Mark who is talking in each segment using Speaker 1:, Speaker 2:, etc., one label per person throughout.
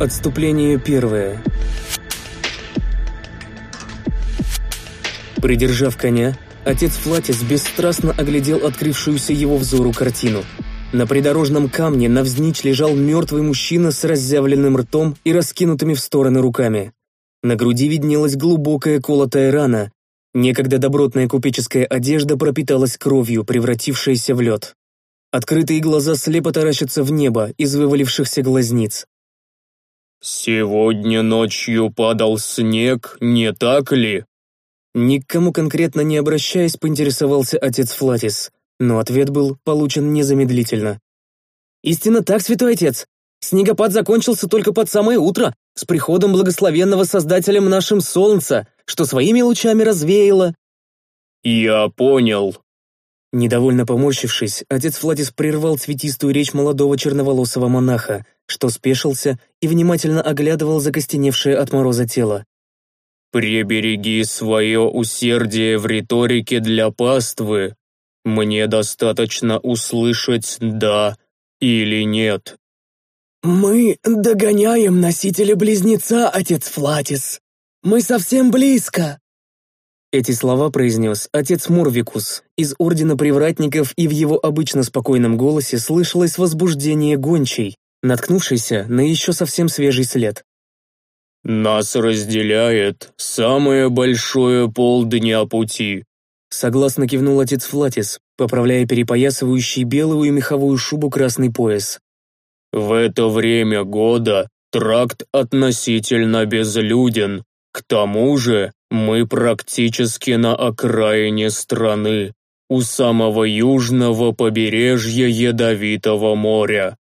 Speaker 1: Отступление первое. Придержав коня, отец Флатис бесстрастно оглядел открывшуюся его взору картину. На придорожном камне навзничь лежал мертвый мужчина с разъявленным ртом и раскинутыми в стороны руками. На груди виднелась глубокая колотая рана. Некогда добротная купеческая одежда пропиталась кровью, превратившаяся в лед. Открытые глаза слепо таращатся в небо из вывалившихся глазниц.
Speaker 2: «Сегодня ночью падал снег, не так ли?»
Speaker 1: Никому конкретно не обращаясь, поинтересовался отец Флатис, но ответ был получен незамедлительно. «Истинно так, святой отец. Снегопад закончился только под самое утро, с приходом благословенного Создателем нашим Солнца, что своими лучами развеяло».
Speaker 2: «Я понял»,
Speaker 1: Недовольно поморщившись, отец Флатис прервал цветистую речь молодого черноволосого монаха, что спешился и внимательно оглядывал закостеневшее от мороза тело.
Speaker 2: «Прибереги свое усердие в риторике для паствы. Мне достаточно услышать «да» или «нет».
Speaker 3: «Мы догоняем носителя-близнеца, отец Флатис. Мы совсем близко»,
Speaker 1: эти слова произнес отец Морвикус из Ордена Привратников, и в его обычно спокойном голосе слышалось возбуждение гончей, наткнувшейся на еще совсем свежий след.
Speaker 2: «Нас разделяет самое большое полдня пути»,
Speaker 1: согласно кивнул отец Флатис, поправляя перепоясывающий белую меховую шубу красный пояс.
Speaker 2: «В это время года тракт относительно безлюден, к тому же мы практически на окраине страны, у самого южного побережья Ядовитого моря.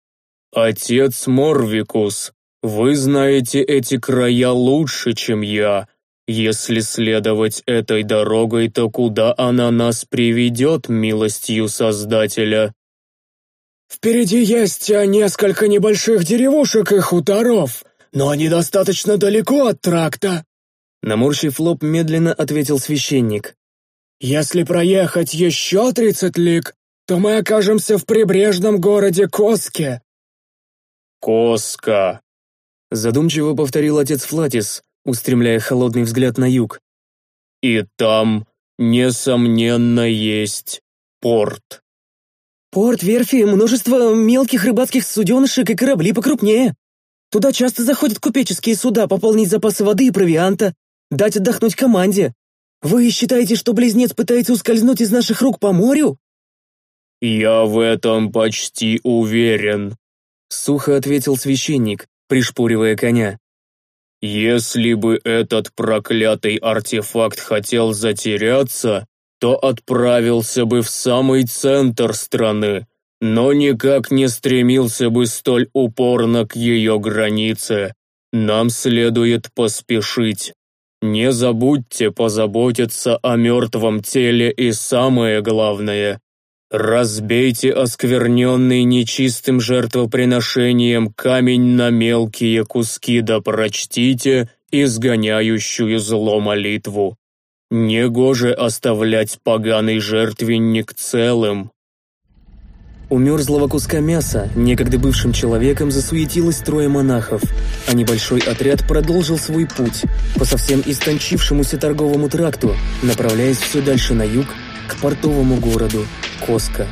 Speaker 2: Отец Морвикус, вы знаете эти края лучше, чем я. Если следовать этой дорогой, то куда она нас приведет, милостью Создателя?
Speaker 3: Впереди есть несколько небольших деревушек и хуторов, но они достаточно далеко от тракта.
Speaker 1: Наморщив лоб, медленно ответил священник.
Speaker 3: «Если проехать еще тридцать лиг, то мы окажемся в прибрежном городе Коске».
Speaker 2: «Коска», —
Speaker 1: задумчиво повторил отец Флатис, устремляя холодный взгляд на юг.
Speaker 2: «И там, несомненно, есть порт».
Speaker 1: «Порт, верфи, множество мелких рыбацких суденышек и корабли покрупнее. Туда часто заходят купеческие суда пополнить запасы воды и провианта, Дать отдохнуть команде. Вы считаете, что близнец пытается ускользнуть из наших рук по морю?»
Speaker 2: «Я в этом почти уверен», — сухо ответил священник, пришпуривая коня. «Если бы этот проклятый артефакт хотел затеряться, то отправился бы в самый центр страны, но никак не стремился бы столь упорно к ее границе. Нам следует поспешить. Не забудьте позаботиться о мертвом теле и самое главное, разбейте оскверненный нечистым жертвоприношением камень на мелкие куски да прочтите изгоняющую зло молитву. Негоже оставлять поганый жертвенник целым.
Speaker 1: У мерзлого куска мяса, некогда бывшим человеком, засуетилось трое монахов, а небольшой отряд продолжил свой путь по совсем истончившемуся торговому тракту, направляясь все дальше на юг, к портовому городу Коска.